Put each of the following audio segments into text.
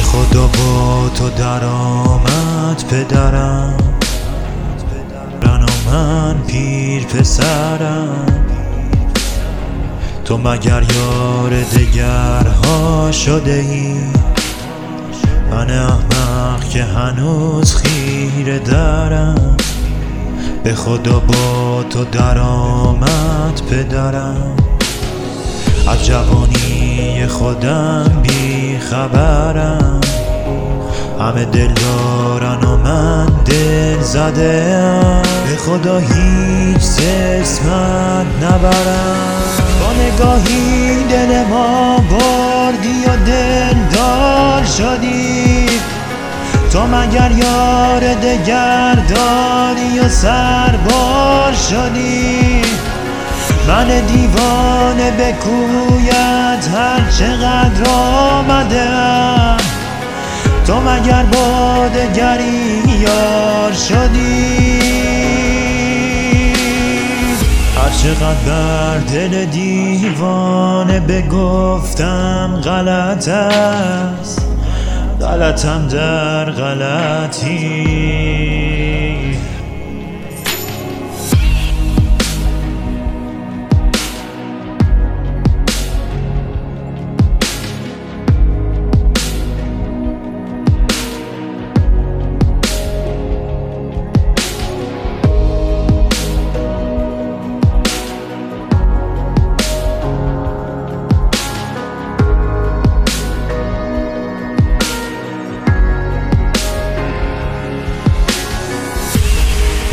خدا با تو در آمد پدرم. و من پیر پسرم. تو مگر یار دگرها شده ای من احمق که هنوز خیره دارم. به خدا با تو در آمد پدرم. از جوانی خودم خبرم. همه دل دارن و من دل زده به خدا هیچ سسمت نبرم. با نگاهی دل ما بردی و دل دار شدی. تو مگر یار دگر داری و سربار شدی. من دیوانه به کویت چقدر آمدم. تو مگر با دگری یار شدی؟ هر چقدر بر دل دیوانه بگفتم غلط است غلطم در غلطی.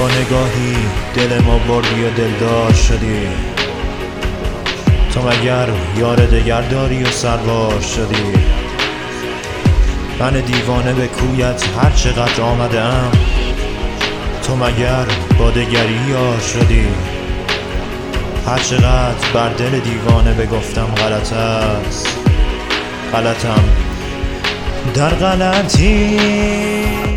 نگاهی دل ما بردی و دلدار شدی. تو مگر یار دگر داری و سربار شدی؟ من دیوانه به کویت هر چقدر آمده ام تو مگر با دگری یار شدی؟ هر چقدر بر دل دیوانه بگفتم غلط است غلطم در غلطی.